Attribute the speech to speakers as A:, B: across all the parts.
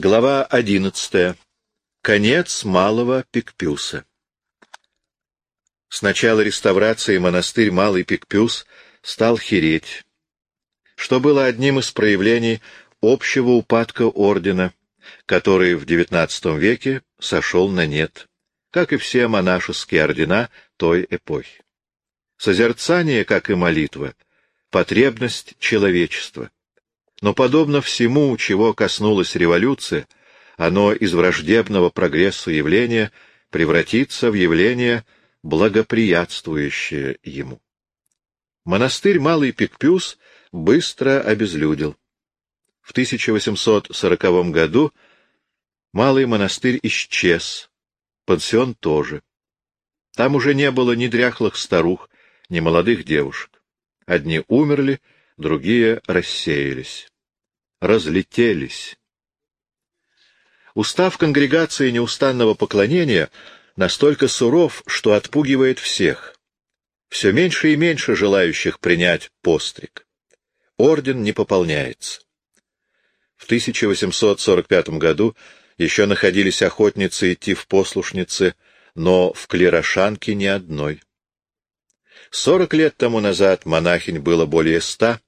A: Глава одиннадцатая. Конец Малого Пикпюса. С начала реставрации монастырь Малый Пикпюс стал хереть, что было одним из проявлений общего упадка ордена, который в XIX веке сошел на нет, как и все монашеские ордена той эпохи. Созерцание, как и молитва, — потребность человечества — но подобно всему, чего коснулась революция, оно из враждебного прогрессу явления превратится в явление, благоприятствующее ему. Монастырь Малый Пикпюс быстро обезлюдил. В 1840 году Малый монастырь исчез, пансион тоже. Там уже не было ни дряхлых старух, ни молодых девушек. Одни умерли, другие рассеялись, разлетелись. Устав конгрегации неустанного поклонения настолько суров, что отпугивает всех. Все меньше и меньше желающих принять постриг. Орден не пополняется. В 1845 году еще находились охотницы идти в послушницы, но в Клерошанке ни одной. Сорок лет тому назад монахинь было более ста,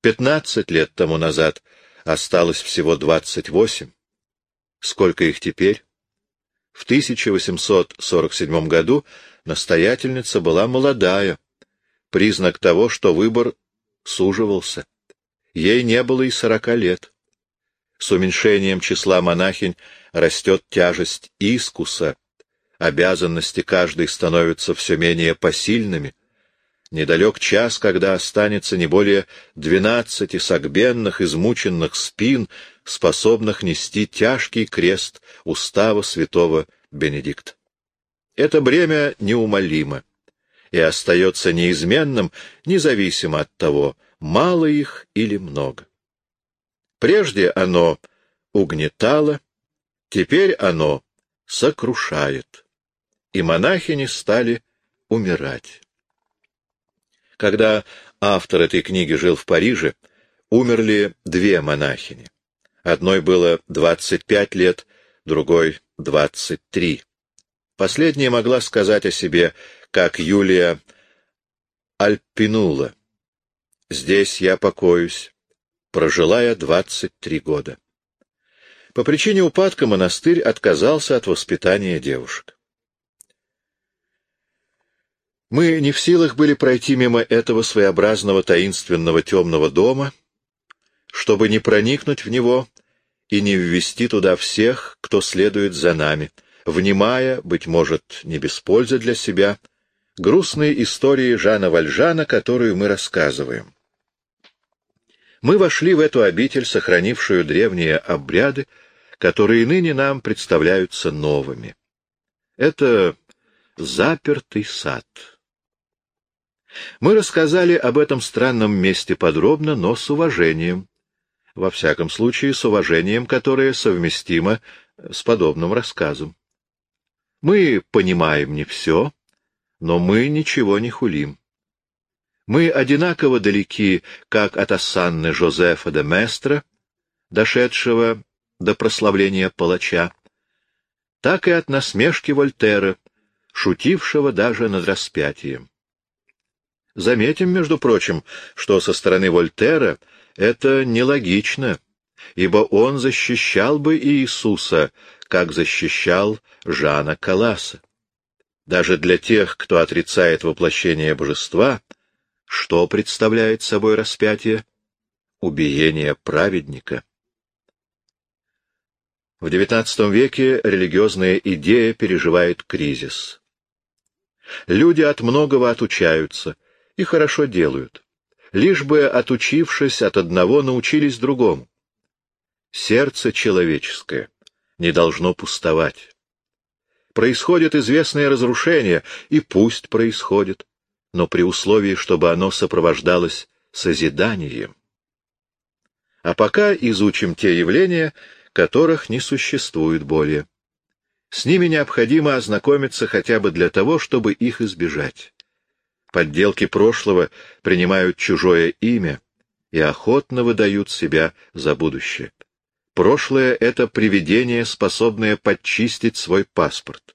A: Пятнадцать лет тому назад осталось всего двадцать восемь. Сколько их теперь? В 1847 году настоятельница была молодая, признак того, что выбор суживался. Ей не было и сорока лет. С уменьшением числа монахинь растет тяжесть искуса, обязанности каждой становятся все менее посильными, Недалек час, когда останется не более двенадцати согбенных, измученных спин, способных нести тяжкий крест устава святого Бенедикта. Это бремя неумолимо и остается неизменным, независимо от того, мало их или много. Прежде оно угнетало, теперь оно сокрушает, и монахини стали умирать. Когда автор этой книги жил в Париже, умерли две монахини. Одной было 25 лет, другой — 23. Последняя могла сказать о себе, как Юлия Альпинула. «Здесь я покоюсь, прожила я 23 года». По причине упадка монастырь отказался от воспитания девушек. Мы не в силах были пройти мимо этого своеобразного таинственного темного дома, чтобы не проникнуть в него и не ввести туда всех, кто следует за нами, внимая, быть может, не без пользы для себя, грустные истории Жана Вальжана, которую мы рассказываем. Мы вошли в эту обитель, сохранившую древние обряды, которые ныне нам представляются новыми. Это запертый сад. Мы рассказали об этом странном месте подробно, но с уважением. Во всяком случае, с уважением, которое совместимо с подобным рассказом. Мы понимаем не все, но мы ничего не хулим. Мы одинаково далеки как от Ассанны Жозефа де Местра, дошедшего до прославления палача, так и от насмешки Вольтера, шутившего даже над распятием. Заметим, между прочим, что со стороны Вольтера это нелогично, ибо он защищал бы Иисуса, как защищал Жана Каласа. Даже для тех, кто отрицает воплощение божества, что представляет собой распятие? Убиение праведника. В XIX веке религиозная идея переживает кризис. Люди от многого отучаются — и хорошо делают, лишь бы, отучившись от одного, научились другому. Сердце человеческое не должно пустовать. Происходит известное разрушение, и пусть происходит, но при условии, чтобы оно сопровождалось созиданием. А пока изучим те явления, которых не существует более. С ними необходимо ознакомиться хотя бы для того, чтобы их избежать. Подделки прошлого принимают чужое имя и охотно выдают себя за будущее. Прошлое — это привидение, способное подчистить свой паспорт.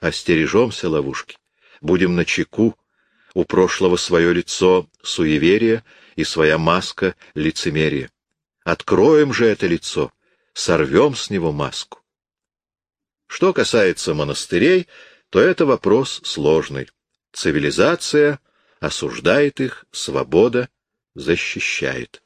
A: Остережемся ловушки, будем начеку, у прошлого свое лицо суеверия и своя маска лицемерия. Откроем же это лицо, сорвем с него маску. Что касается монастырей, то это вопрос сложный. Цивилизация осуждает их, свобода защищает.